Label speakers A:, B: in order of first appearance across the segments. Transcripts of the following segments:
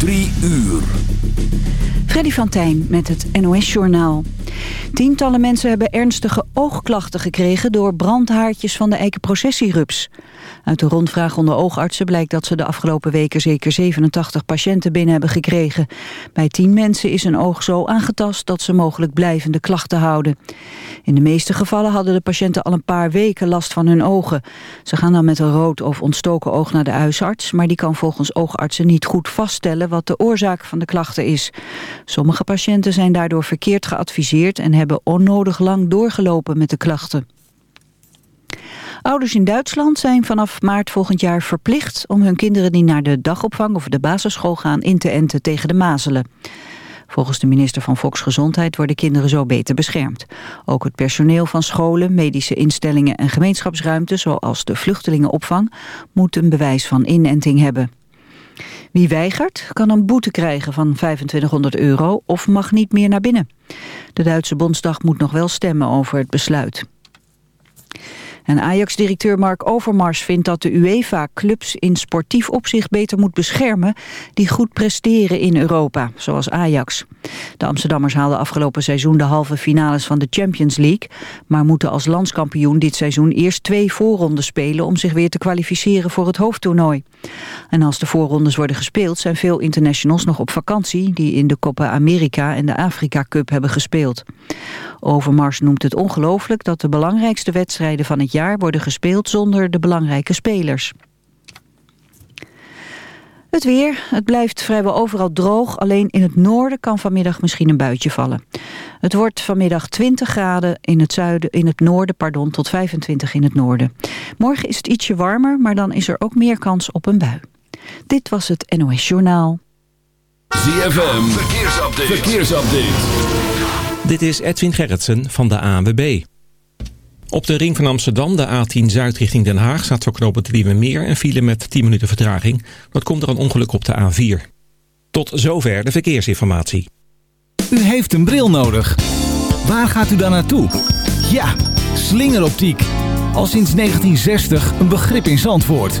A: Drie uur.
B: Freddy van Tijn met het NOS-journaal. Tientallen mensen hebben ernstige oogklachten gekregen... door brandhaartjes van de eikenprocessierups. Uit de rondvraag onder oogartsen blijkt dat ze de afgelopen weken... zeker 87 patiënten binnen hebben gekregen. Bij 10 mensen is een oog zo aangetast... dat ze mogelijk blijvende klachten houden. In de meeste gevallen hadden de patiënten al een paar weken last van hun ogen. Ze gaan dan met een rood of ontstoken oog naar de huisarts... maar die kan volgens oogartsen niet goed vaststellen... wat de oorzaak van de klachten is. Sommige patiënten zijn daardoor verkeerd geadviseerd... en hebben onnodig lang doorgelopen met de klachten. Ouders in Duitsland zijn vanaf maart volgend jaar verplicht... om hun kinderen die naar de dagopvang of de basisschool gaan... in te enten tegen de mazelen. Volgens de minister van Volksgezondheid worden kinderen zo beter beschermd. Ook het personeel van scholen, medische instellingen en gemeenschapsruimte... zoals de vluchtelingenopvang, moet een bewijs van inenting hebben. Wie weigert kan een boete krijgen van 2500 euro of mag niet meer naar binnen. De Duitse Bondsdag moet nog wel stemmen over het besluit. En Ajax-directeur Mark Overmars vindt dat de UEFA clubs in sportief opzicht beter moet beschermen die goed presteren in Europa, zoals Ajax. De Amsterdammers haalden afgelopen seizoen de halve finales van de Champions League, maar moeten als landskampioen dit seizoen eerst twee voorrondes spelen om zich weer te kwalificeren voor het hoofdtoernooi. En als de voorrondes worden gespeeld zijn veel internationals nog op vakantie die in de Copa America en de Afrika Cup hebben gespeeld. Overmars noemt het ongelooflijk dat de belangrijkste wedstrijden van het jaar worden gespeeld zonder de belangrijke spelers. Het weer. Het blijft vrijwel overal droog. Alleen in het noorden kan vanmiddag misschien een buitje vallen. Het wordt vanmiddag 20 graden in het, zuiden, in het noorden pardon, tot 25 in het noorden. Morgen is het ietsje warmer, maar dan is er ook meer kans op een bui. Dit was het NOS Journaal.
A: ZFM. Verkeersupdate. Verkeersupdate.
C: Dit is Edwin Gerritsen van de ANWB. Op de ring van Amsterdam, de A10 Zuid richting Den Haag... staat voor knopen Meer en file met 10 minuten vertraging. Dat komt er een ongeluk op de A4. Tot zover de verkeersinformatie.
D: U heeft een bril nodig. Waar gaat u dan naartoe? Ja, slingeroptiek. Al sinds 1960 een begrip in Zandvoort.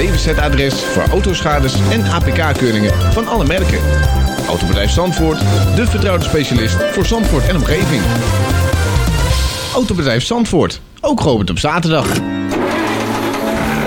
E: DWZ-adres voor autoschades en APK-keuringen van alle merken. Autobedrijf Zandvoort, de vertrouwde specialist voor Zandvoort en omgeving. Autobedrijf Zandvoort, ook geopend op zaterdag.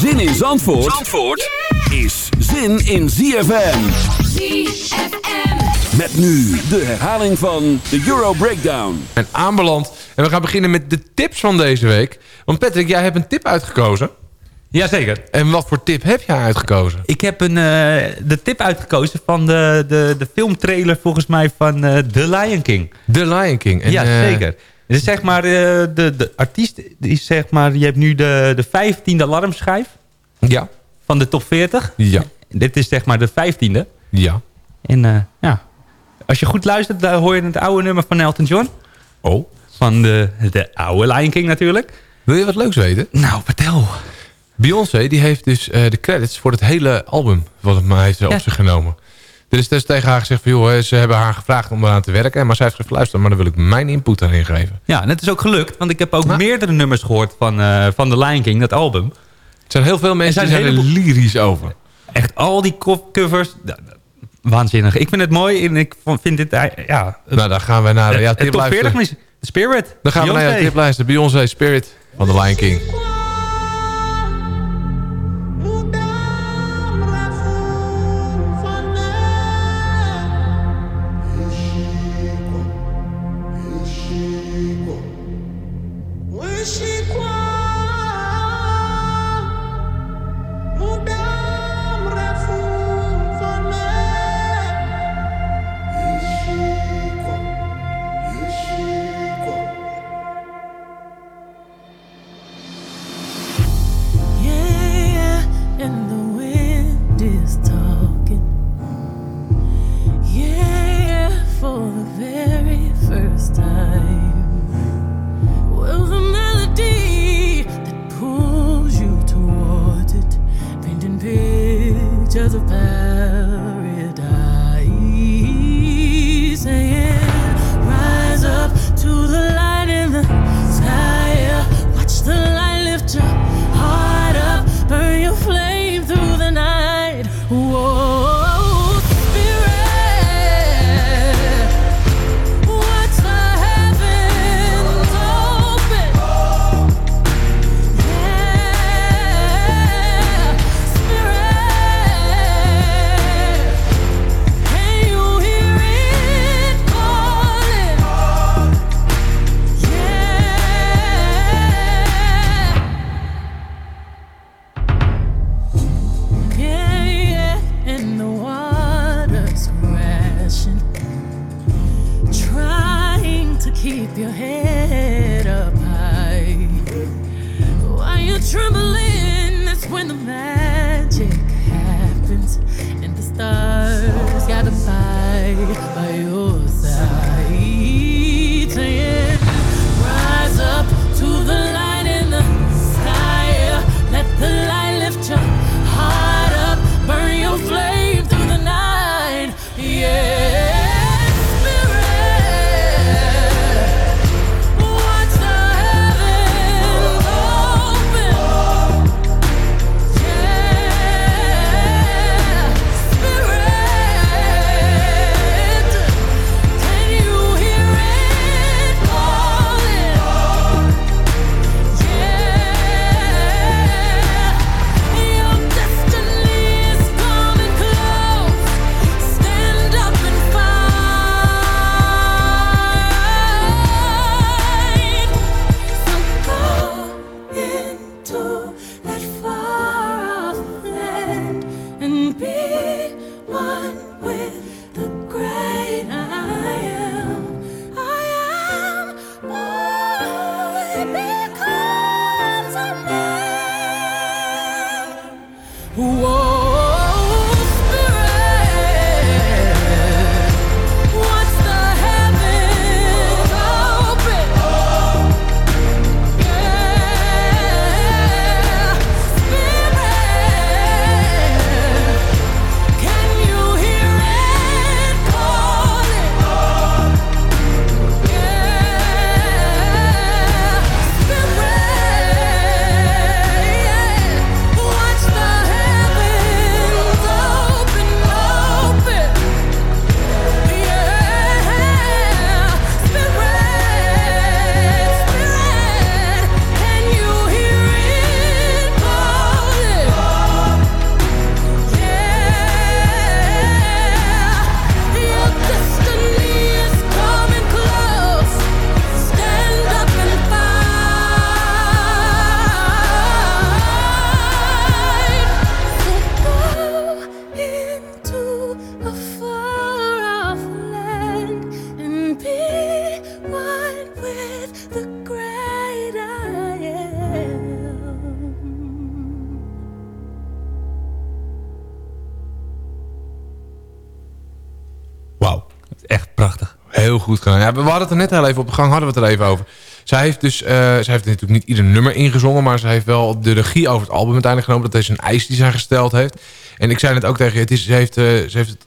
A: Zin in Zandvoort, Zandvoort is zin in ZFM.
F: ZFM.
A: Met nu de herhaling van de Euro Breakdown.
G: En aanbeland. En we gaan beginnen met de tips van deze week. Want Patrick, jij hebt een tip uitgekozen.
H: Jazeker.
G: En wat voor tip heb jij uitgekozen?
H: Ik heb een, uh, de tip uitgekozen van de, de, de filmtrailer volgens mij van uh, The Lion King.
G: The Lion King.
H: En, ja, uh, zeker. Dus zeg maar, de, de artiest is zeg maar, je hebt nu de, de vijftiende alarmschijf.
G: Ja.
H: Van de top 40.
G: Ja.
H: Dit is zeg maar de vijftiende.
G: Ja.
H: En ja, als je goed luistert, dan hoor je het oude nummer van Elton John.
G: Oh.
H: Van de, de oude Lion King natuurlijk.
G: Wil je wat leuks weten?
H: Nou, vertel.
G: Beyoncé die heeft dus uh, de credits voor het hele album wat het maar heeft ja. op zich genomen. Er is dus tegen haar gezegd van joh, ze hebben haar gevraagd om eraan te werken. Maar zij heeft gezegd luister, maar dan wil ik mijn input daarin geven.
H: Ja, en het is ook gelukt. Want ik heb ook maar, meerdere nummers gehoord van, uh, van The Lion King, dat album.
G: Er zijn heel veel mensen die zijn er lyrisch over.
H: Echt al die covers, waanzinnig. Ik vind het mooi en ik vind dit, ja...
G: Nou, dan gaan we naar de ja, tip luisteren.
H: Spirit.
G: Dan gaan we naar de tip luisteren. Beyoncé Spirit van The Lion King.
F: Ja, we hadden het er net heel even op de gang, hadden we het er even over. Zij heeft dus, uh, zij heeft natuurlijk niet ieder nummer ingezongen, maar ze heeft wel de regie over het album uiteindelijk genomen. Dat is een eis die zij gesteld heeft. En ik zei net ook tegen je, het is, ze, heeft, uh, ze heeft het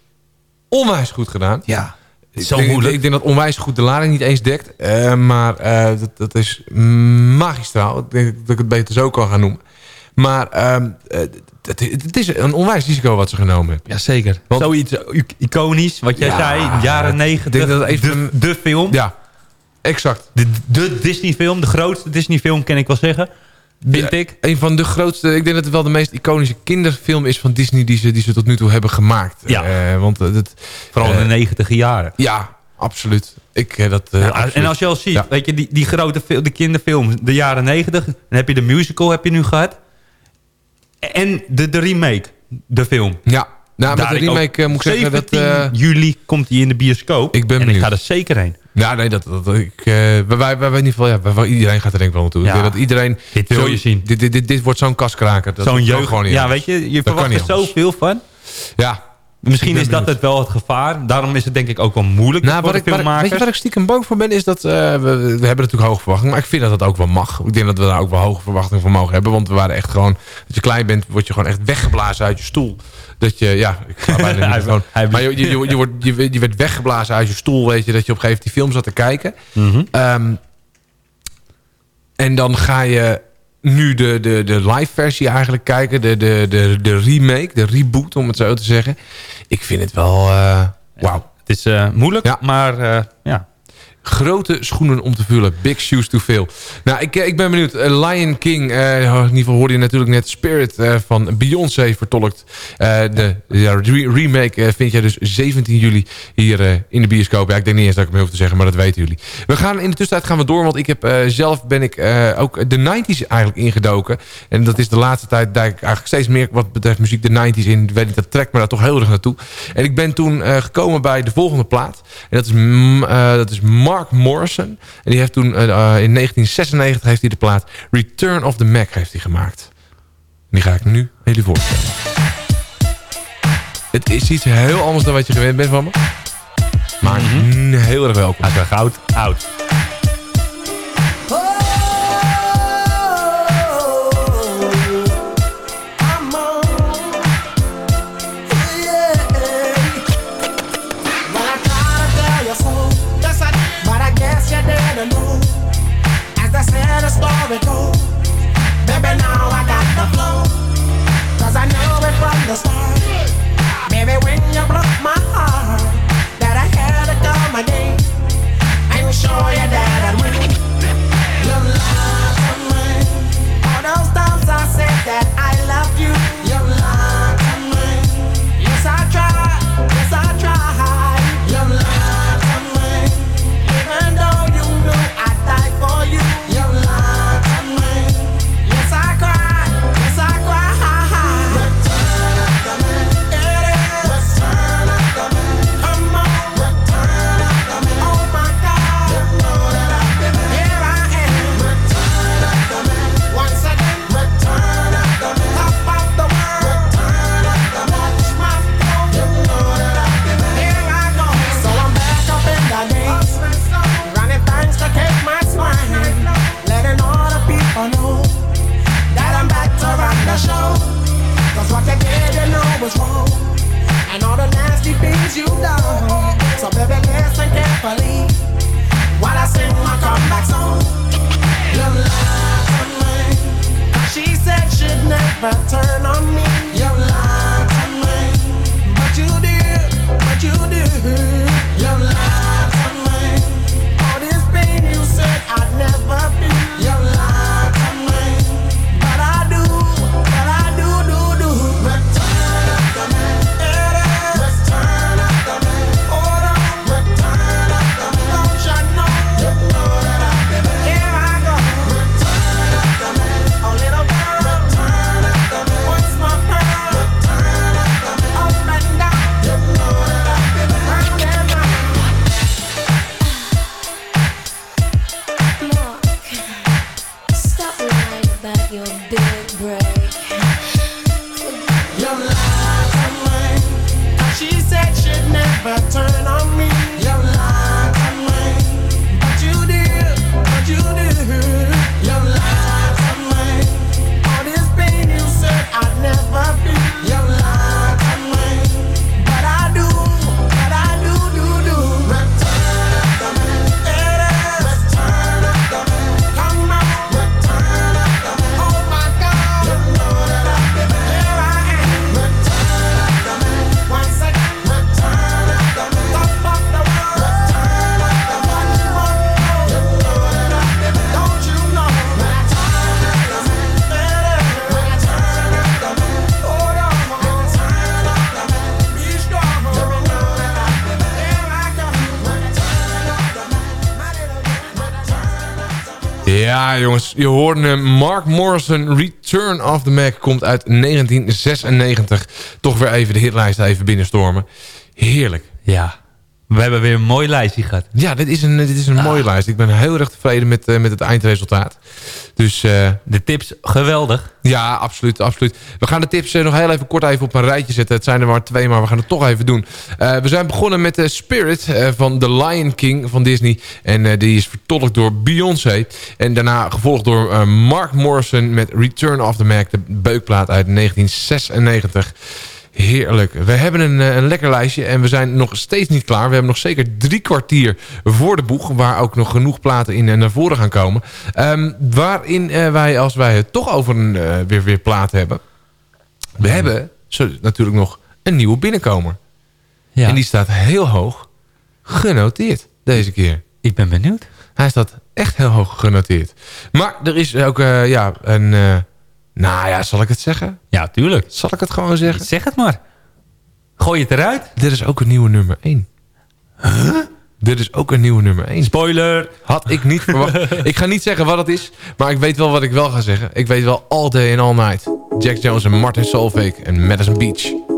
F: onwijs goed gedaan.
I: Ja,
F: zo ik moeilijk. ik denk dat onwijs goed de lading niet eens dekt. Uh, maar dat, dat is magistraal. Ik denk dat ik het beter zo kan gaan noemen. Maar ehm, het, het, is een onwijs risico wat ze genomen hebben.
I: Jazeker. Zoiets iconisch, wat jij zei, jaren negentig, de, de film.
F: Ja, exact.
I: De, de Disney-film, de grootste Disney-film, kan ik wel zeggen. Vind ik.
F: Een van de grootste, ik denk dat het wel de meest iconische kinderfilm is van Disney die ze, die ze tot nu toe hebben gemaakt.
I: Ja.
F: Uh, want het,
I: Vooral in de negentiger jaren.
F: Ja, absoluut. Ik, dat, uh,
I: ja. En als je al ziet, ja. weet je, die, die grote de kinderfilm, de jaren negentig, dan heb je de musical heb je nu gehad. En de, de remake, de film.
F: Ja, nou, met de remake moet ik zeggen dat...
I: Uh, juli komt hij in de bioscoop.
F: Ik ben
I: en
F: benieuwd.
I: ik ga er zeker heen.
F: Ja, nee, dat, dat ik, uh, wij, wij, wij, in ieder geval, ja, wij, iedereen gaat er denk ik wel naartoe. Ja. dat iedereen,
I: dit wil je zien.
F: Dit, dit, dit, dit wordt zo'n kaskraker.
I: Zo'n jeugd. Gewoon niet ja, weet je, je verwacht er zoveel van.
F: Ja,
I: Misschien is dat het wel het gevaar. Daarom is het denk ik ook wel moeilijk
F: nou, wat ik, waar, Weet je waar ik stiekem bang voor ben? Is dat, uh, we, we, hebben natuurlijk hoge verwachtingen. Maar ik vind dat dat ook wel mag. Ik denk dat we daar ook wel hoge verwachtingen voor mogen hebben. Want we waren echt gewoon... Als je klein bent, word je gewoon echt weggeblazen uit je stoel. Dat je, ja... Ik ga bijna niet gewoon, maar je, je, je, je, wordt, je, je werd weggeblazen uit je stoel, weet je. Dat je op een gegeven moment die film zat te kijken.
I: Mm -hmm.
F: um, en dan ga je nu de, de, de live versie eigenlijk kijken. De, de, de, de remake, de reboot om het zo te zeggen. Ik vind het wel... Uh, Wauw.
I: Het is uh, moeilijk, maar uh, ja,
F: grote schoenen om te vullen. Big shoes to fill. Nou, ik, ik ben benieuwd. Uh, Lion King, uh, in ieder geval hoorde je natuurlijk net Spirit van Beyoncé vertolkt. de remake vind jij dus 17 juli hier in de bioscoop. Ja, ik denk niet eens dat ik het mee hoef te zeggen, maar dat weten jullie. We gaan in de tussentijd gaan we door, want ik heb zelf ben ik ook de 90s eigenlijk ingedoken. En dat is de laatste tijd duik ik eigenlijk steeds meer wat betreft muziek de 90s in. Weet ik, dat trekt me daar toch heel erg naartoe. En ik ben toen gekomen bij de volgende plaat. En dat is, mm, dat is Mark Morrison. En die heeft toen uh, in 1996 heeft hij de plaat Return of the Mac heeft hij gemaakt. En die ga ik nu aan jullie voorstellen. Het is iets heel anders dan wat je gewend bent van me. Maar mm -hmm. heel erg welkom.
I: Hij is goud, oud.
F: Je hoorde. Mark Morrison, Return of the Mac, komt uit 1996. Toch weer even de hitlijst even binnenstormen. Heerlijk.
H: Ja, we hebben weer een mooi lijstje gehad.
F: Ja, dit is een, dit is een mooie lijst. Ik ben heel erg tevreden met, eh, met het eindresultaat. Dus, eh,
H: de tips, geweldig.
F: Ja, absoluut, absoluut. We gaan de tips eh, nog heel even kort even op een rijtje zetten. Het zijn er maar twee, maar we gaan het toch even doen. We zijn begonnen met Spirit van The Lion King van Disney. En die is vertolkt door Beyoncé. En daarna gevolgd door Mark Morrison met Return of the Mac. De beukplaat uit 1996. Heerlijk. We hebben een, eh, een lekker lijstje en we zijn nog steeds niet klaar. We hebben nog zeker drie kwartier voor de boeg... waar ook nog genoeg platen in en naar voren gaan komen. Ehm, waarin eh, wij, als wij het toch over een eh, weer, weer plaat hebben... we hebben zo, natuurlijk nog een nieuwe binnenkomer.
H: Ja.
F: En die staat heel hoog genoteerd deze keer.
H: Ik ben benieuwd.
F: Hij staat echt heel hoog genoteerd. Maar er is ook eh, ja, een... nou ja, zal ik het zeggen?
H: Ja, tuurlijk.
F: Zal ik het gewoon zeggen?
H: Zeg het maar. Gooi het eruit?
F: Dit is ook een nieuwe nummer 1. Huh? Dit is ook een nieuwe nummer 1.
H: Spoiler!
F: Had ik niet verwacht. ik ga niet zeggen wat het is, maar ik weet wel wat ik wel ga zeggen. Ik weet wel All Day and All Night. Jack Jones en Martin Solveig en Madison Beach.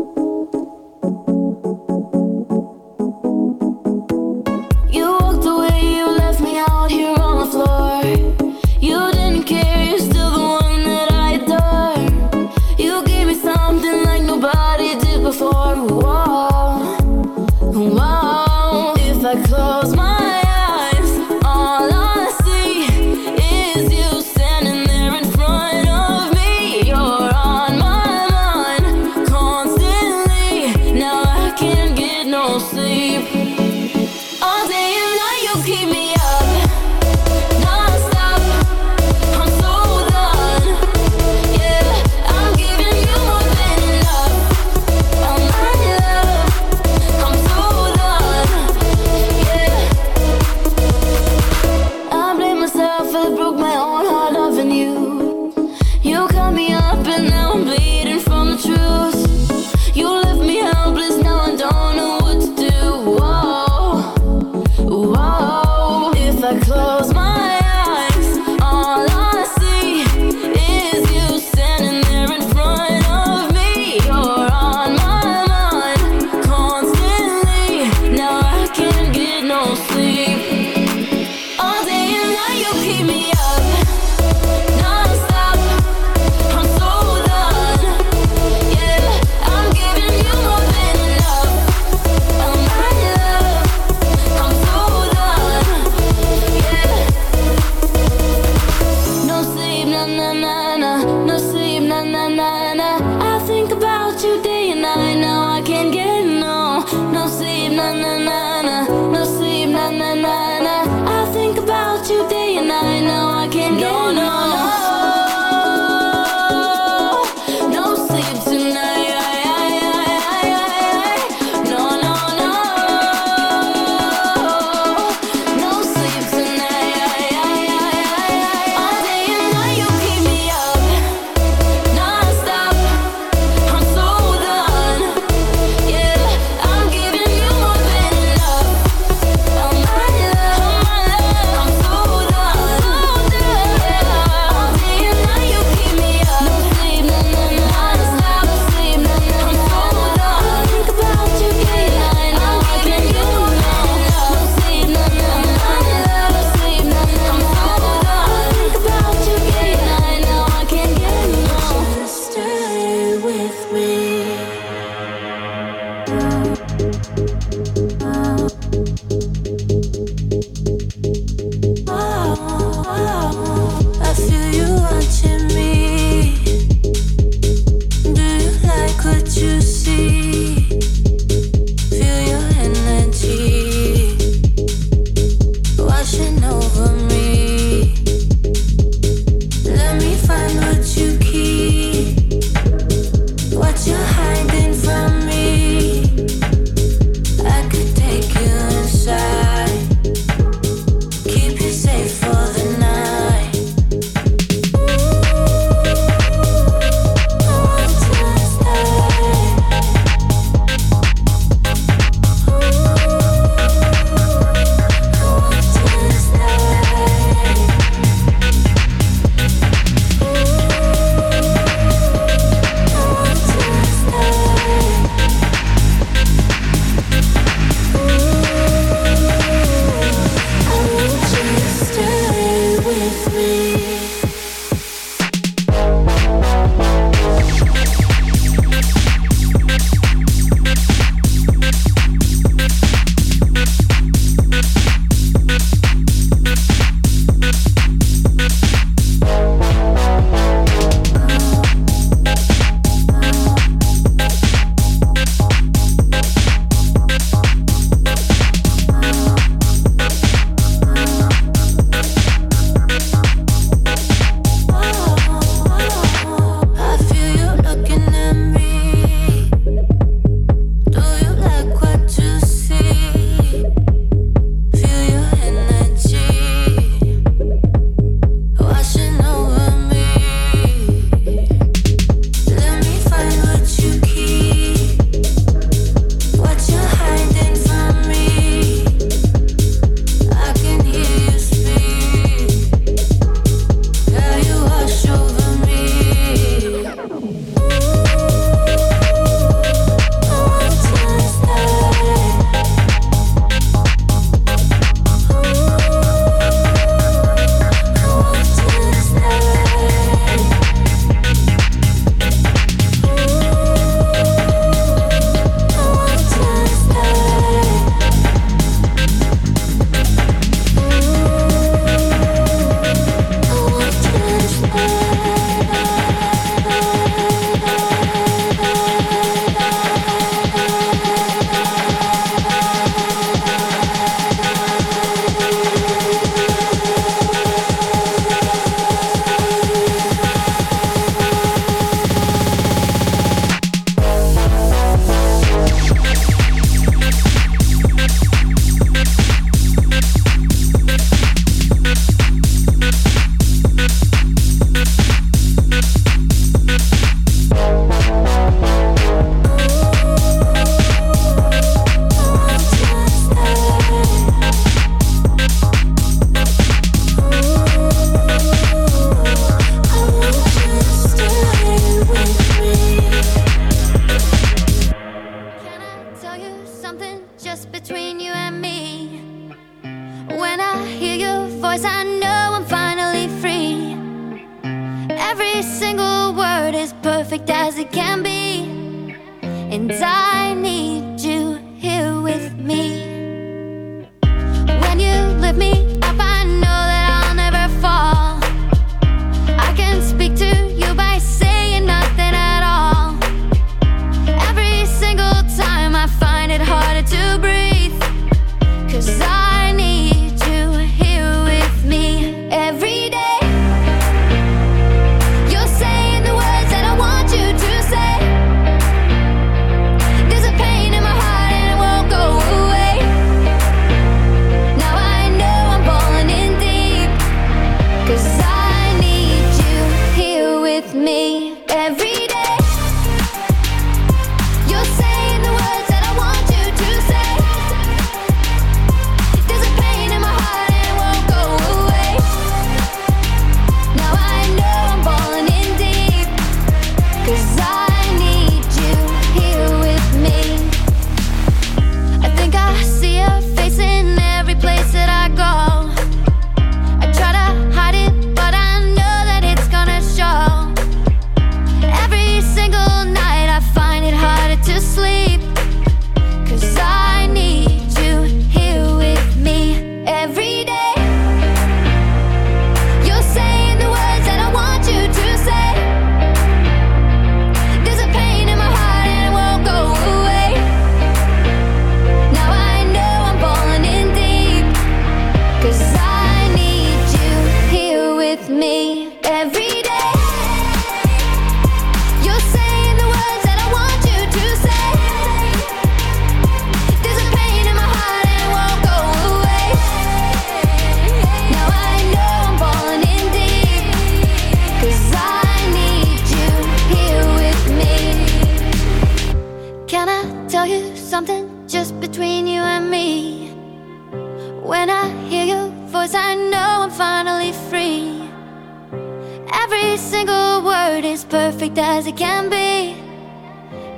J: Perfect as it can be.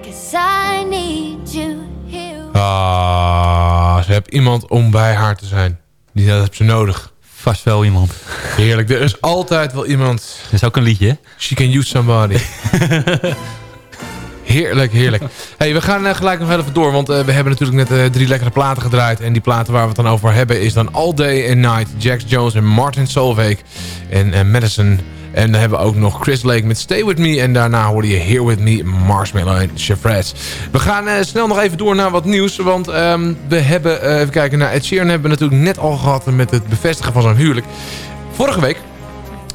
J: Cause I need you here.
F: Ah, ze heeft iemand om bij haar te zijn. Die dat heeft ze nodig.
H: Vast wel iemand.
F: Heerlijk. Er is altijd wel iemand.
H: Dat is ook een liedje, hè?
F: She can use somebody. Heerlijk, heerlijk. Hey, we gaan eh, gelijk nog even door, want eh, we hebben natuurlijk net eh, drie lekkere platen gedraaid. En die platen waar we het dan over hebben is dan All Day and Night, Jax Jones en Martin Solveig en Madison. En dan hebben we ook nog Chris Lake met Stay With Me. En daarna hoorde je Here With Me, Marshmallow en Chefrets. We gaan eh, snel nog even door naar wat nieuws. Want ehm, we hebben, eh, even kijken naar Ed Sheeran hebben we natuurlijk net al gehad met het bevestigen van zijn huwelijk. Vorige week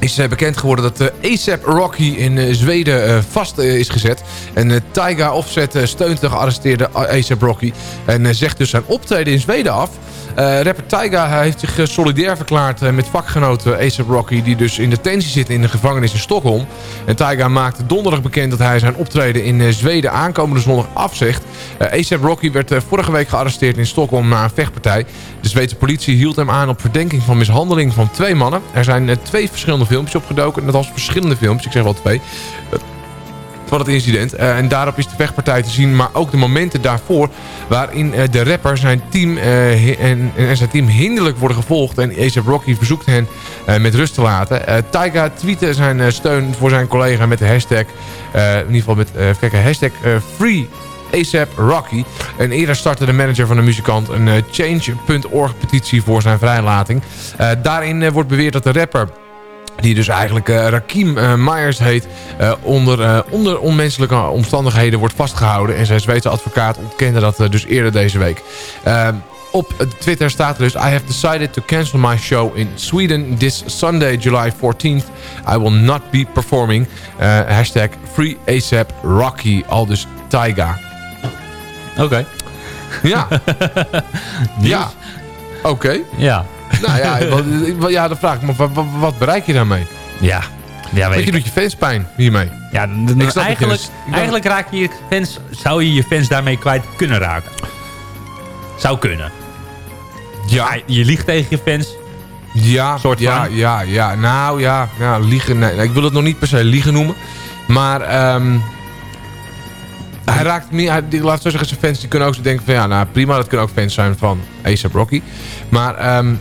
F: is eh, bekend geworden dat de ASAP Rocky in eh, Zweden eh, vast eh, is gezet. En eh, Tyga Offset eh, steunt de gearresteerde ASAP Rocky. En eh, zegt dus zijn optreden in Zweden af. Eh, rapper Tyga heeft zich eh, solidair verklaard eh, met vakgenoten ASAP Rocky... die dus in detentie zit in de gevangenis in Stockholm. En Tyga maakte donderdag bekend dat hij zijn optreden in eh, Zweden aankomende zondag afzegt. Eh, ASAP Rocky werd eh, vorige week gearresteerd in Stockholm na een vechtpartij. De Zweedse politie hield hem aan op verdenking van mishandeling van twee mannen. Er zijn eh, twee verschillende filmpjes opgedoken. Net als verschillende filmpjes, ik zeg wel twee. Eh, van het incident. Eh, en daarop is de vechtpartij te zien, maar ook de momenten daarvoor... waarin eh, de rapper zijn team, en, en zijn team hinderlijk worden gevolgd... en A$AP Rocky verzoekt hen met rust te laten. Tyga tweette zijn steun voor zijn collega met de hashtag... in ieder geval met even kijken, hashtag Free ASAP Rocky. En eerder startte de manager van de muzikant een Change.org petitie voor zijn vrijlating. Daarin wordt beweerd dat de rapper die dus eigenlijk eh, Rakim eh, Myers heet, eh, onder, onder onmenselijke omstandigheden wordt vastgehouden. En zijn Zweedse advocaat ontkende dat dus eerder deze week. Op Twitter staat er dus... I have decided to cancel my show in Sweden this Sunday, July 14th. I will not be performing. Hashtag Free ASAP Rocky. Al dus Tyga.
H: Oké.
F: Ja. ja. Oké.
H: Ja.
F: Nou ja, wat, ja, dan vraag ik me, wat, wat, bereik je daarmee?
H: Ja. Ja, weet
F: je doet je fans pijn hiermee.
H: Ja, d-
F: Ik snap dat je
H: eigenlijk,
F: dus-
H: eigenlijk raak je je fans, zou je je fans daarmee kwijt kunnen raken. Zou kunnen.
F: Ja.
H: Je liegt tegen je fans.
F: Ja,
H: Soort
F: ja,
H: van.
F: ja, ja. Nou ja, ja liegen. Nee, ik wil het nog niet per se liegen noemen. Maar ehm, hij raakt meer... Hij, die- laat zo zeggen, zijn fans die kunnen ook zo denken van... Ja, nou prima, dat kunnen ook fans zijn van A$AP Rocky. Maar ehm,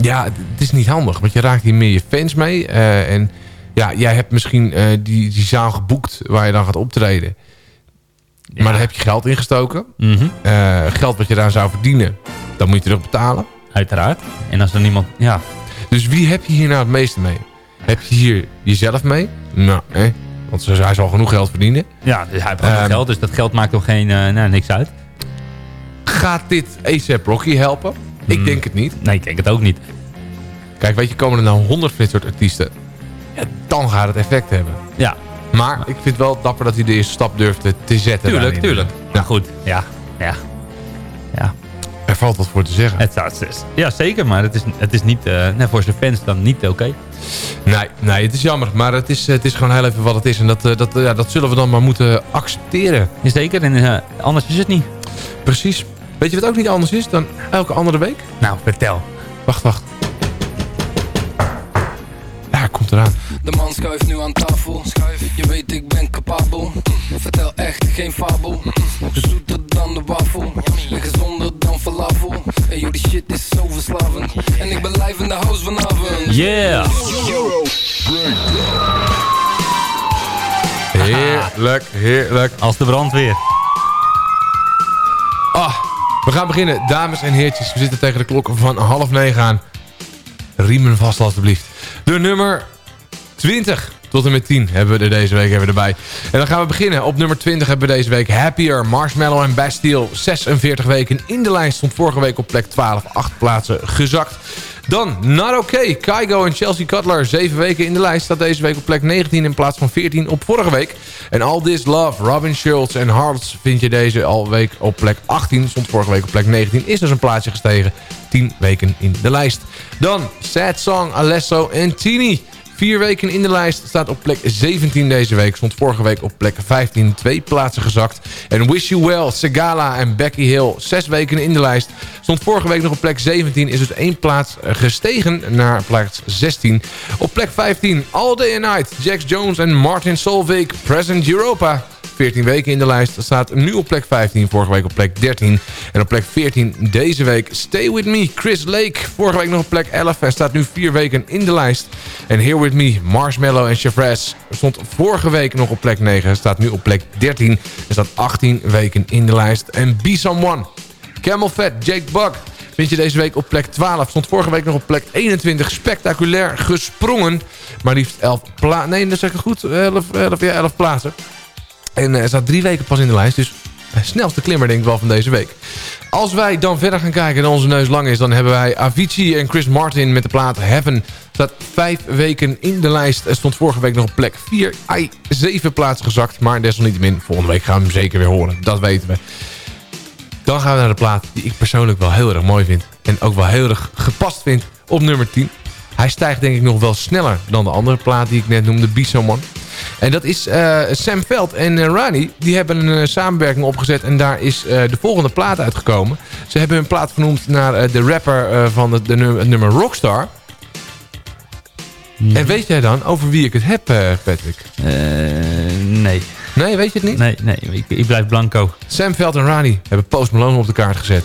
F: ja, het is niet handig. Want je raakt hier meer je fans mee. eh, en Ja, jij hebt misschien eh, die, die zaal geboekt waar je dan gaat optreden. Maar daar heb je geld ingestoken.
H: Mhm.
F: Eh, geld wat je daar zou verdienen, dan moet je terug betalen.
H: Uiteraard. En als er niemand... Ja.
F: Dus wie heb je hier nou het meeste mee? Heb je hier jezelf mee? Nou, hè? Want hij zal genoeg geld verdienen.
H: Ja, dus hij heeft gewoon
F: Ehm,
H: geld. Dus dat geld maakt toch geen, nou, niks uit.
F: Gaat dit ASAP Rocky helpen? Ik denk het niet.
H: Nee, ik denk het ook niet.
F: Kijk, weet je, komen er nou honderd van dit soort artiesten... Ja, dan gaat het effect hebben.
H: Ja.
F: Maar ik vind het wel dapper dat hij de eerste stap durfde te zetten.
H: Tuurlijk, tuurlijk. Ja, goed. Ja, ja. Ja.
F: Er valt wat voor te zeggen.
H: Het, is- ja, zeker. Maar het is, het is niet, eh, nee, voor zijn fans dan niet oké.
F: Nee, nee, het is jammer. Maar het is, het is gewoon heel even wat het is. En dat, eh, dat, ja, dat zullen we dan maar moeten accepteren.
H: Zeker. En eh, anders is het niet.
F: Precies. Weet je wat ook niet anders is dan elke andere week?
H: Nou, vertel.
F: Wacht, wacht. Daar komt eraan.
K: De man schuift nu aan tafel. Je weet ik ben capabel. Vertel echt geen fabel. Zoeter dan de wafel. En gezonder dan falafel. En jullie shit is zo verslavend. En ik ben live in de house vanavond.
H: Yeah!
F: Heerlijk, heerlijk.
H: Als de brandweer.
F: We gaan beginnen. Dames en heertjes, we zitten tegen de klok van half negen aan. Riemen vast alstublieft. De nummer 20 tot en met 10 hebben we er deze week we erbij. En dan gaan we beginnen. Op nummer 20 hebben we deze week Happier, Marshmallow en Bastille. 46 weken in de lijst. Stond vorige week op plek 12, 8 plaatsen gezakt. Dan Not Okay, Kygo en Chelsea Cutler. 7 weken in de lijst. Staat deze week op plek 19 in plaats van 14 op vorige week. En All This Love, Robin Schultz en Hearts vind je deze al week op plek 18. Stond vorige week op plek 19. Is dus een plaatsje gestegen. 10 weken in de lijst. Dan Sad Song, Alesso en Tini. Vier weken in de lijst. Staat op plek 17 deze week. Stond vorige week op plek 15. Twee plaatsen gezakt. En Wish You Well, Segala en Becky Hill. Zes weken in de lijst. Stond vorige week nog op plek 17. Is dus één plaats gestegen naar plaats 16. Op plek 15 All Day and Night. Jax Jones en Martin Solveig. Present Europa. 14 weken in de lijst. Staat nu op plek 15. Vorige week op plek 13. En op plek 14 deze week Stay With Me. Chris Lake. Vorige week nog op plek 11. En staat nu 4 weken in de lijst. En Here With Me. Marshmallow en Chevres. Stond vorige week nog op plek 9. Staat nu op plek 13. En staat 18 weken in de lijst. En Be Someone. Camel Fat. Jake Bug. Vind je deze week op plek 12. Stond vorige week nog op plek 21. Spectaculair gesprongen. Maar liefst 11 plaatsen. Nee, dat zeg ik goed. 11, 11, ja, 11 plaatsen. En hij staat drie weken pas in de lijst. Dus de snelste klimmer denk ik wel van deze week. Als wij dan verder gaan kijken en onze neus lang is... dan hebben wij Avicii en Chris Martin met de plaat Heaven. Staat vijf weken in de lijst. Er stond vorige week nog op plek 4. Ai, zeven plaatsen gezakt. Maar desalniettemin, volgende week gaan we hem zeker weer horen. Dat weten we. Dan gaan we naar de plaat die ik persoonlijk wel heel erg mooi vind. En ook wel heel erg gepast vind op nummer 10. Hij stijgt denk ik nog wel sneller dan de andere plaat die ik net noemde, Be Someone. En dat is eh, Sam Veld en eh, Rani. Die hebben een eh, samenwerking opgezet en daar is de volgende plaat uitgekomen. Ze hebben hun plaat vernoemd naar de rapper van het, de nummer, het nummer Rockstar. En weet jij dan over wie ik het heb, Patrick?
H: nee.
F: Nee, weet je het niet?
H: Nee, nee ik, ik blijf blanco.
F: Sam Veld en Rani hebben Post Malone op de kaart gezet.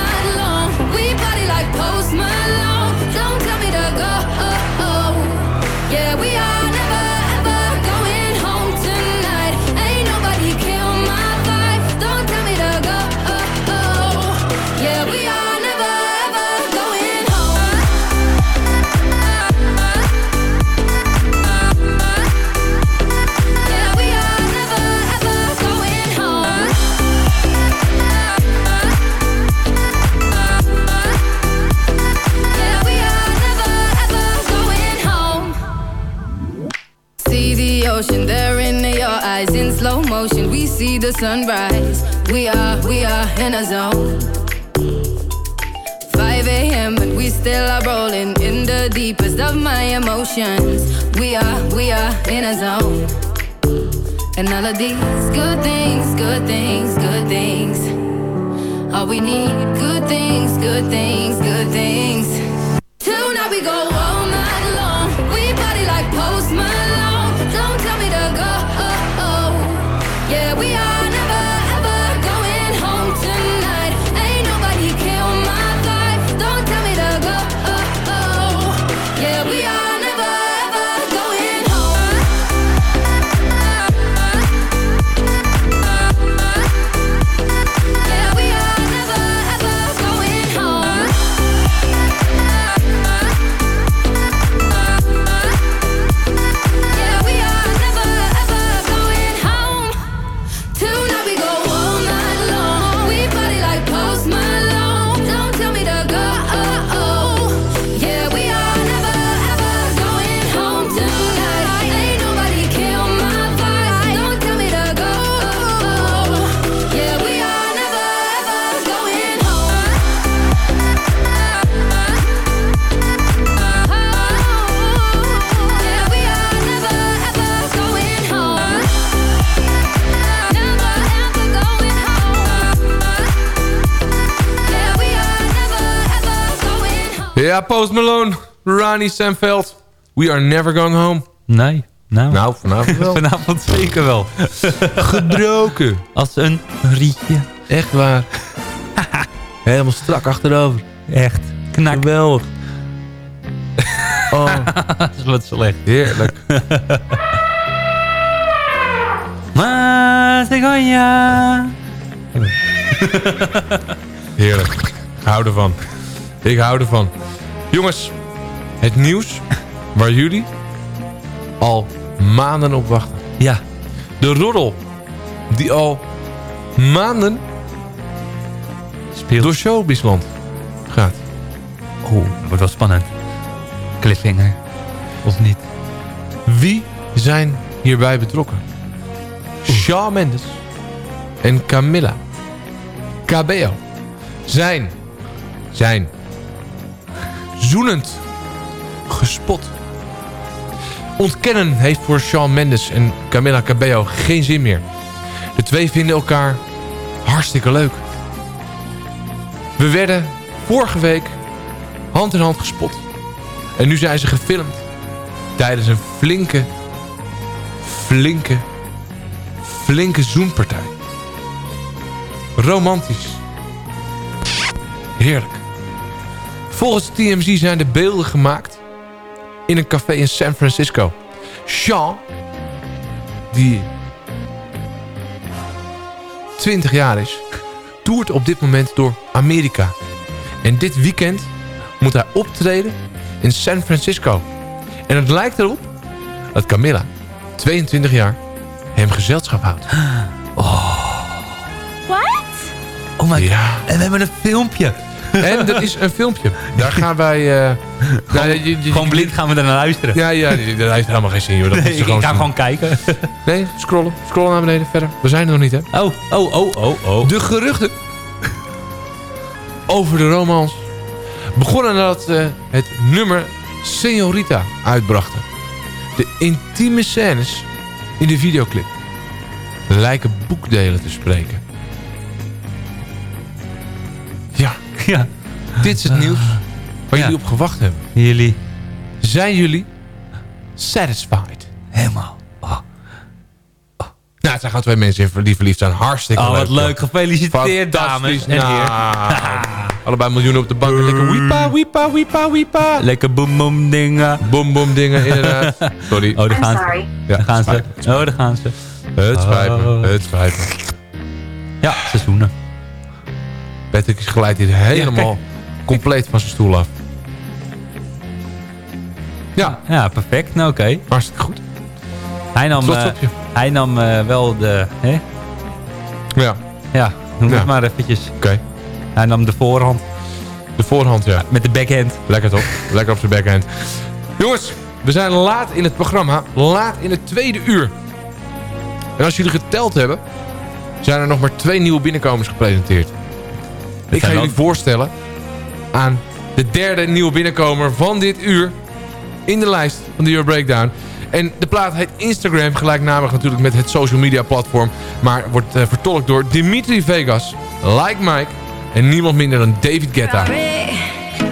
J: Ocean there in your eyes in slow motion. We see the sunrise. We are, we are in a zone. baby him, but we still are rolling in the deepest of my emotions. We are, we are in a zone. And all of these good things, good things, good things. All we need, good things, good things, good things. Tonight we go all night long. We party like Post.
F: Ja, Post Malone, Ronnie Samveld. We are never going home.
H: Nee. Nou,
F: nou vanavond wel.
H: vanavond zeker wel.
F: Gebroken.
H: Als een rietje.
F: Echt waar. Helemaal strak achterover.
H: Echt. Knak.
F: Geweldig. Oh,
H: Dat is wat slecht.
F: heerlijk.
H: Macedonia.
F: Heerlijk. Ik hou ervan. Ik hou ervan. Jongens, het nieuws waar jullie al maanden op wachten.
H: Ja.
F: De roddel die al maanden
H: Speelt.
F: door showbizland gaat.
H: Oeh, dat wordt wel spannend. Cliffhanger. Of niet?
F: Wie zijn hierbij betrokken? Shawn Mendes en Camilla Cabello zijn, zijn zoenend gespot. Ontkennen heeft voor Shawn Mendes en Camilla Cabello geen zin meer. De twee vinden elkaar hartstikke leuk. We werden vorige week hand in hand gespot. En nu zijn ze gefilmd tijdens een flinke, flinke, flinke zoenpartij. Romantisch. Heerlijk. Volgens TMZ zijn de beelden gemaakt in een café in San Francisco. Sean, die 20 jaar is, toert op dit moment door Amerika. En dit weekend moet hij optreden in San Francisco. En het lijkt erop dat Camilla, 22 jaar, hem gezelschap houdt.
J: What?
H: Oh my
F: Ja.
H: En we hebben een filmpje.
F: En er is een filmpje. Daar gaan wij... eh, nou, je- je- je-
H: Gewoon blind gaan we er naar luisteren.
F: Ja, ja, daar heeft helemaal geen zin. Joh. Dat
H: Nee, ik
F: gewoon
H: ga gewoon kijken.
F: Nee, scrollen. Scrollen naar beneden, verder. We zijn er nog niet, hè?
H: Oh, oh, oh, oh, oh.
F: De geruchten over de romans begonnen nadat eh, het nummer Señorita uitbrachten. De intieme scènes in de videoclip lijken boekdelen te spreken. Ja, dit is het nieuws waar
H: Ja.
F: jullie op gewacht hebben.
H: Jullie
F: Zijn jullie satisfied?
H: helemaal. Oh,
F: Nou, het zijn gewoon twee mensen die verliefd zijn. Hartstikke
H: Oh,
F: leuk.
H: wat leuk. Gefeliciteerd, dames en heren.
F: Allebei miljoenen op de bank. en Lekker wiepa, wiepa, wiepa, wiepa.
H: Lekker boem boem dingen.
F: Boom, boom dingen, inderdaad. Sorry.
H: Oh, daar gaan ze.
F: Ja,
H: Daar gaan ze. Oh, daar gaan ze.
F: Het spijt me,
H: Oh.
F: het spijt me.
H: Ja, seizoenen.
F: Patrick is glijdt hier helemaal compleet van zijn stoel af. Ja,
H: Ja, perfect. Nou, oké.
F: hartstikke goed.
H: Hij nam,
F: je.
H: hij nam eh, wel de... Hè?
F: Ja,
H: Ja, noem
F: Ja.
H: het maar eventjes.
F: oké.
H: Hij nam de voorhand
F: De voorhand, ja.
H: met de backhand.
F: Lekker toch? Lekker op zijn backhand. Jongens, we zijn laat in het programma. Laat in het tweede uur. En als jullie geteld hebben... zijn er nog maar twee nieuwe binnenkomers gepresenteerd. Ik ga jullie voorstellen aan De derde nieuwe binnenkomer van dit uur in de lijst van de Euro Breakdown. En de plaat heet Instagram, gelijknamig natuurlijk met het social media platform. Maar wordt uh, vertolkt door Dimitri Vegas, Like Mike en niemand minder dan David Guetta.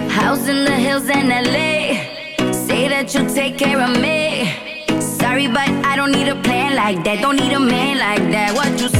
L: House in the hills in LA. Say that you'll take care of me. Sorry, but I don't need a plan like that. Don't need a man like that. What you say? You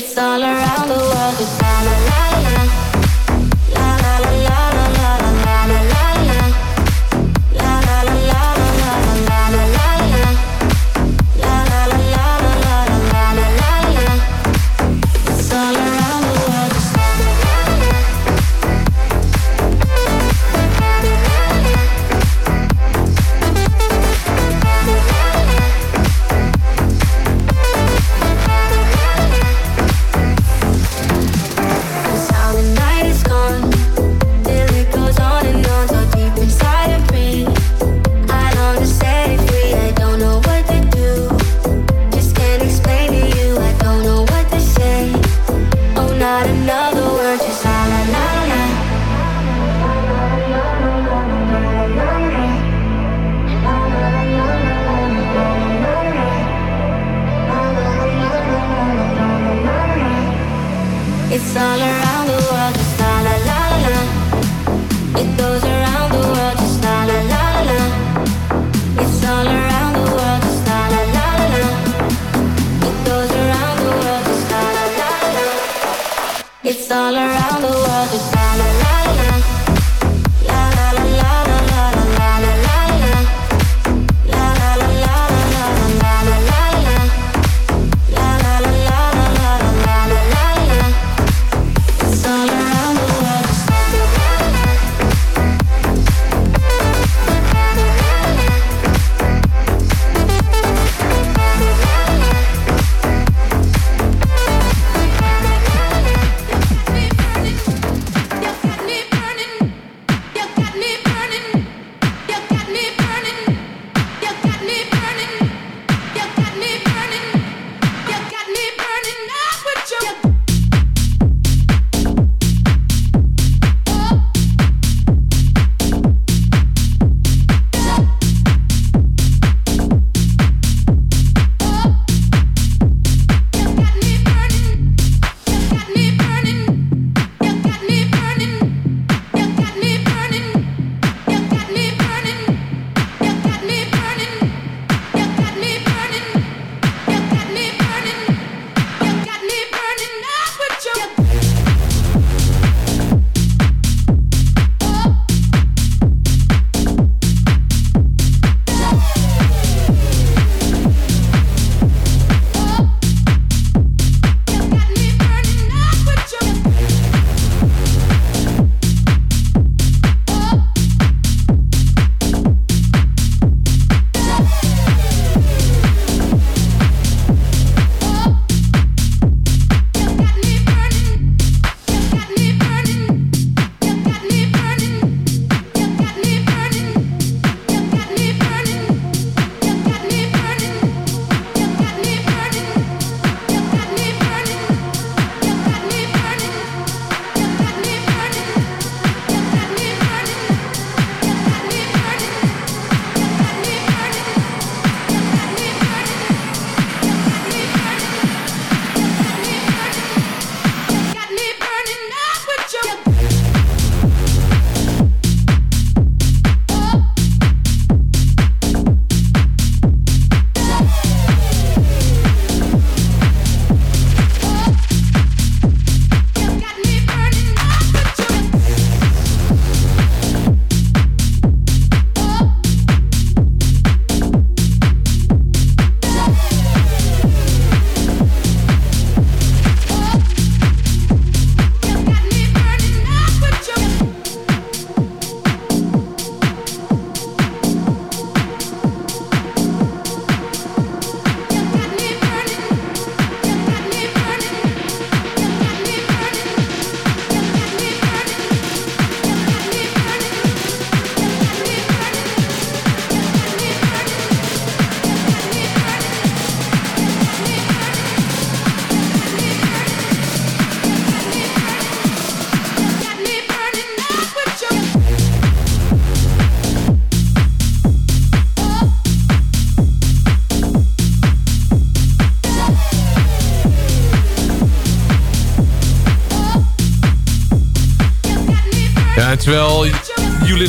M: it's all around the world. It's all around the world.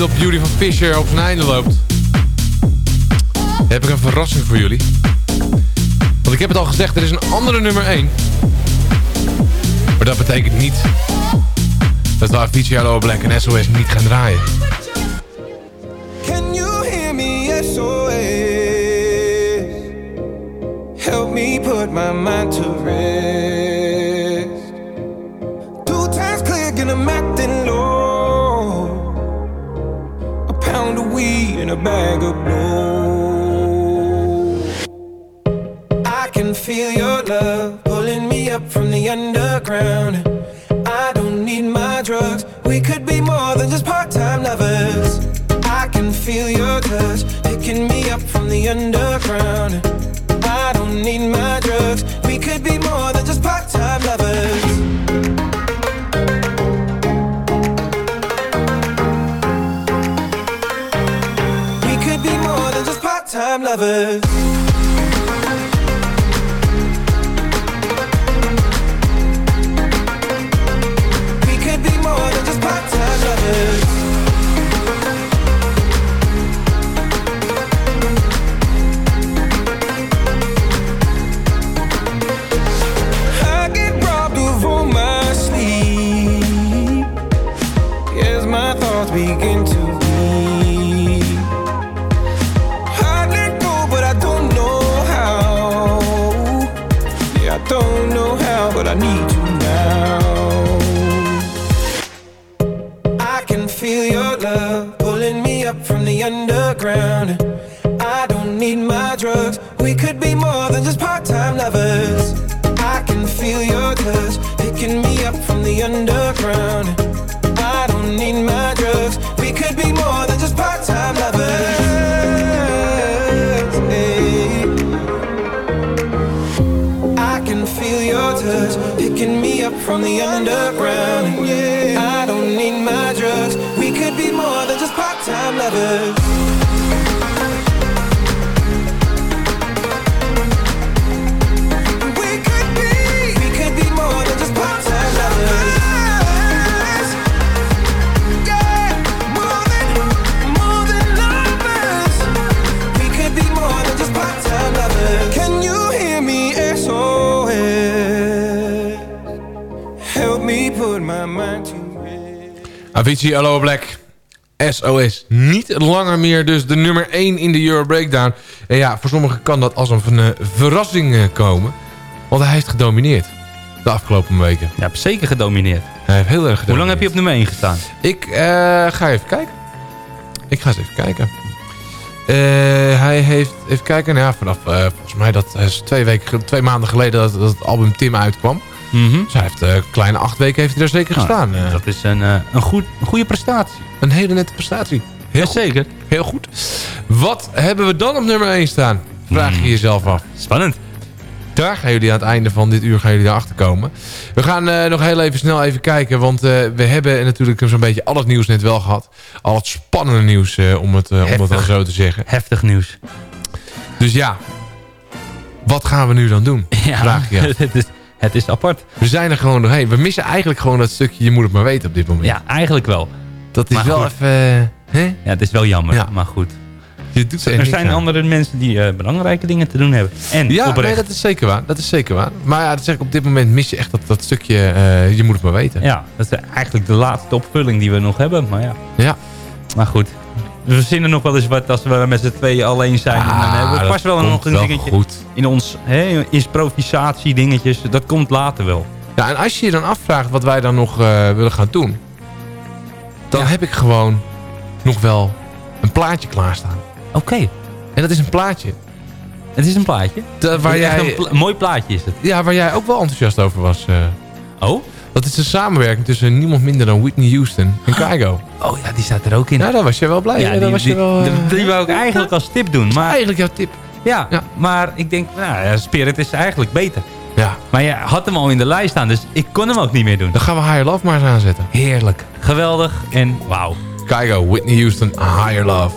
N: op Beauty van Fisher over zijn einde loopt... heb ik een verrassing voor jullie. Want ik heb het al gezegd, er is een andere nummer 1. Maar dat betekent niet dat we Avicii, Hello Black en SOS niet gaan draaien.
F: Avicii, Hello Black. SOS. Niet langer meer dus de nummer 1 in de Euro Breakdown. En ja, voor sommigen kan dat als een verrassing eh, komen. Want hij heeft gedomineerd. De afgelopen weken.
H: Ja, zeker gedomineerd.
F: Hij heeft heel erg gedomineerd.
H: Hoe lang heb je op nummer 1 gestaan?
F: Ik eh, ga even kijken. Ik ga eens even kijken. Eh, hij heeft, even kijken, nou ja, vanaf, volgens mij dat is twee, weken, twee maanden geleden dat, dat het album Tim uitkwam. Dus hij heeft een kleine acht weken heeft hij er zeker
H: Nou,
F: gestaan. eh.
H: dat is een, eh, een, goed, een goede prestatie.
F: Een hele nette prestatie. Heel goed.
H: zeker.
F: Heel goed. Wat hebben we dan op nummer 1 staan? Vraag je jezelf af.
H: Spannend.
F: Daar gaan jullie aan het einde van dit uur gaan jullie erachter komen. We gaan eh, nog heel even snel even kijken. Want eh, we hebben natuurlijk zo'n beetje al het nieuws net wel gehad. Al het spannende nieuws, eh, om, het, eh, om het dan zo te zeggen.
H: Heftig nieuws.
F: Dus ja, wat gaan we nu dan doen? Vraag je je af.
H: het, is, apart.
F: We zijn er gewoon doorheen. We missen eigenlijk gewoon dat stukje je moet het maar weten op dit moment.
H: Ja, eigenlijk wel.
F: Dat is
H: Maar
F: wel
H: goed.
F: even... hè?
H: Ja, het is wel jammer,
F: Ja.
H: maar goed.
F: Je doet er
H: Er zijn
F: aan.
H: andere mensen die eh, belangrijke dingen te doen hebben. En
F: Ja,
H: oprecht.
F: nee, dat is zeker waar. Dat is zeker waar. Maar ja, dat zeg ik, op dit moment mis je echt dat, dat stukje, eh, je moet het maar weten.
H: Ja, dat is eigenlijk de laatste opvulling die we nog hebben. Maar ja.
F: Ja.
H: Maar goed. We verzinnen nog wel eens wat als we met z'n tweeën alleen zijn. en dan hebben we vast wel nog een dingetje
F: goed.
H: In ons hè, improvisatie dingetjes. Dat komt later wel.
F: Ja, en als je je dan afvraagt wat wij dan nog eh, willen gaan doen... dan heb ik gewoon nog wel een plaatje klaarstaan.
H: Oké.
F: En dat is een plaatje.
H: Het is een plaatje?
F: De- waar jij,
H: een pla- mooi plaatje is het.
F: ja, waar jij ook wel enthousiast over was. eh.
H: Oh?
F: Dat is een samenwerking tussen niemand minder dan Whitney Houston en Kygo.
H: Oh ja, die staat er ook in.
F: Ja, daar was je wel blij.
H: Ja, die,
F: was
H: die,
F: je wel,
H: die,
F: eh,
H: die wou ik eigenlijk als tip doen. Maar,
F: eigenlijk jouw tip.
H: Ja, maar ik denk, nou, ja, Spirit is eigenlijk beter.
F: Ja.
H: Maar je had hem al in de lijst staan, dus ik kon hem ook niet meer doen.
F: Dan gaan we Higher Love maar eens aanzetten.
H: Heerlijk. Geweldig en wauw.
F: Kygo, Whitney Houston, Higher Love.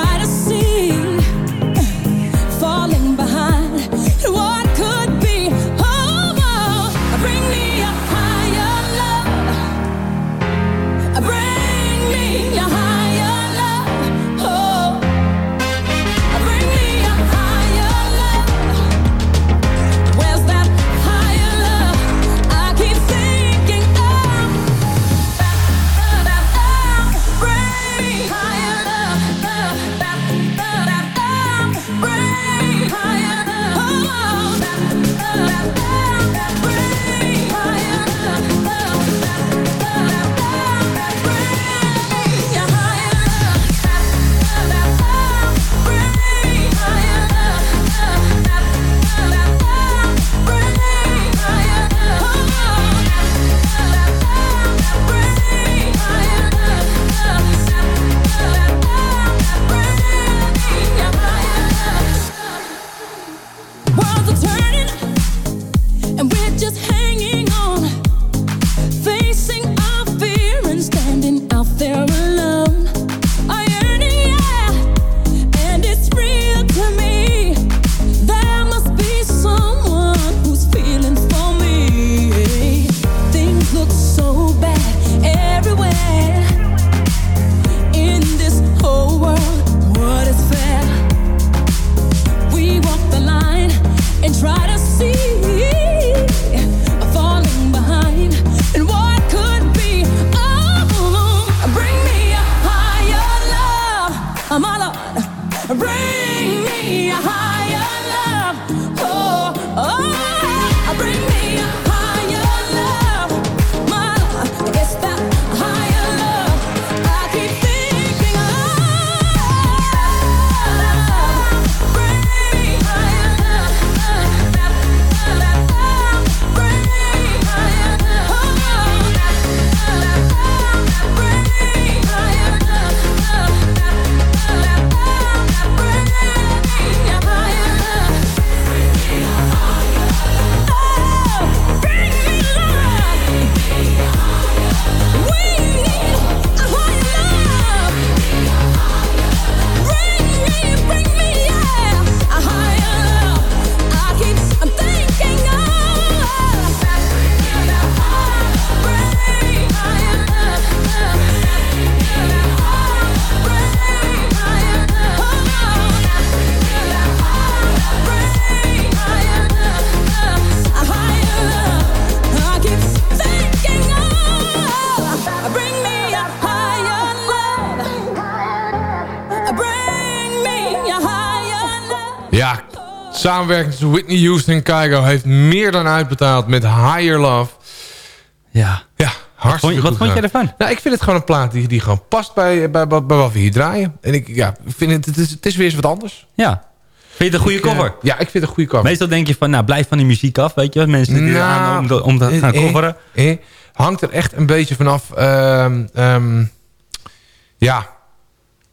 J: try to
F: Samenwerking tussen Whitney Houston en Kygo heeft meer dan uitbetaald met Higher Love.
H: Ja.
F: Ja, hartstikke
H: wat
F: goed
H: vond je
F: gedaan.
H: ervan?
F: Nou, ik vind het gewoon een plaat die, die gewoon past bij, bij, bij, bij wat we hier draaien. En ik ja, vind het, het, is, het is weer eens wat anders.
H: Ja. Vind je het een goede
F: eh,
H: cover?
F: ja, ik vind het een goede cover.
H: Meestal denk je van, nou, blijf van die muziek af, weet je. Mensen die
F: Nou,
H: aan om, de- om te gaan
F: eh, eh,
H: coveren.
F: eh, hangt er echt een beetje vanaf. ehm, ehm, ja.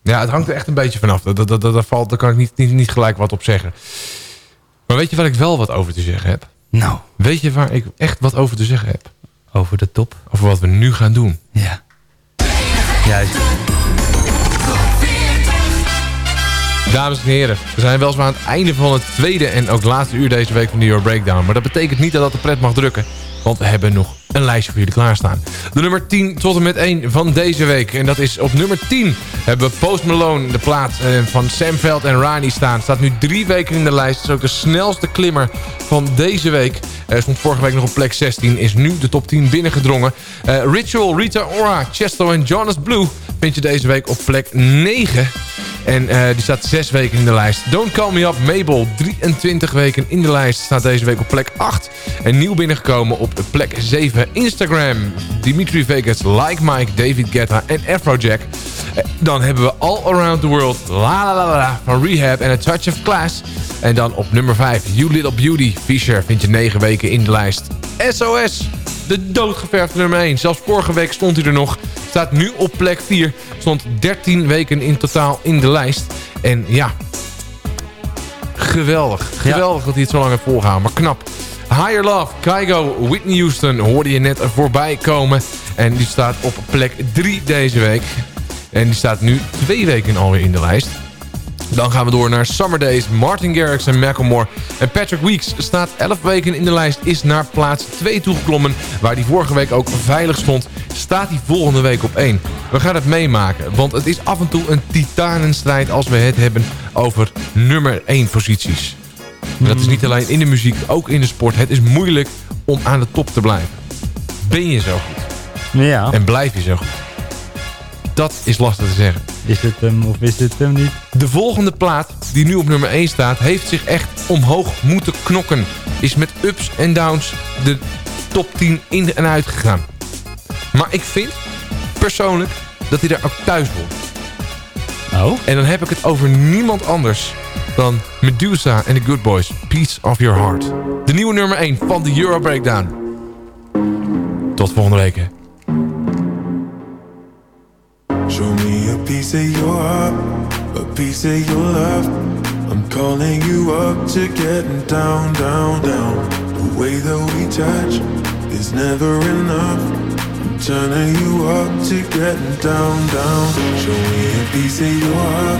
F: ja, het hangt er echt een beetje vanaf. Dat, dat, dat, dat valt, daar kan ik niet, niet, niet gelijk wat op zeggen. Maar weet je waar ik wel wat over te zeggen heb?
H: Nou.
F: Weet je waar ik echt wat over te zeggen heb?
H: Over de top.
F: Over wat we nu gaan doen.
H: Ja. Juist.
F: Dames en heren, we zijn weliswaar aan het einde van het tweede en ook laatste uur deze week van de Euro Breakdown. Maar dat betekent niet dat dat de pret mag drukken. Want we hebben nog een lijstje voor jullie klaarstaan. De nummer 10 tot en met 1 van deze week. En dat is op nummer 10 hebben we Post Malone, de plaat eh, van Sam Veld en Rani staan. Staat nu drie weken in de lijst. Is ook de snelste klimmer van deze week. Eh, stond vorige week nog op plek 16. Is nu de top 10 binnengedrongen. Eh, Ritual, Rita Ora, Chesto en Jonas Blue vind je deze week op plek 9. En die staat 6 weken in de lijst. Don't Call Me Up, Mabel, 23 weken in de lijst. Staat deze week op plek 8. En nieuw binnengekomen op plek 7. Instagram, Dimitri Vegas, Like Mike, David Guetta en Afrojack. Eh, Dan hebben we All Around the World, La La La La van Rehab en A Touch of Class. En dan op nummer 5, You Little Beauty, Fisher, vind je 9 weken in de lijst. SOS, de doodgeverfde nummer 1. Zelfs vorige week stond hij er nog. Staat nu op plek 4. Stond 13 weken in totaal in de lijst. En ja, geweldig. Geweldig dat hij het zo lang heeft volgehouden. Maar knap. Higher Love, Kygo, Whitney Houston hoorde je net voorbij komen. En die staat op plek 3 deze week. En die staat nu twee weken alweer in de lijst. Dan gaan we door naar Summer Days. Martin Garrix en Macklemore. En Patrick Weeks staat 11 weken in de lijst. Is naar plaats 2 toegeklommen. Waar hij vorige week ook veilig stond. Staat hij volgende week op 1. We gaan het meemaken. Want het is af en toe een titanenstrijd als we het hebben over nummer 1 posities. En dat is niet alleen in de muziek, ook in de sport. Het is moeilijk om aan de top te blijven. Ben je zo goed?
H: Ja.
F: En blijf je zo goed? Dat is lastig te zeggen.
H: Is het hem of is het hem niet?
F: De volgende plaat, die nu op nummer 1 staat... heeft zich echt omhoog moeten knokken. Is met ups en downs de top 10 in en uit gegaan. Maar ik vind persoonlijk dat hij daar ook thuis hoort.
H: Oh?
F: En dan heb ik het over niemand anders dan Medusa en The Good Boys. Piece of Your Heart. De nieuwe nummer 1 van de Euro Breakdown. Tot volgende week.
O: Show me a piece of your heart, a piece of your love. I'm calling you up to getting down, down, down. The way that we touch is never enough. Turning you up to getting down, down. Show me a piece of your heart,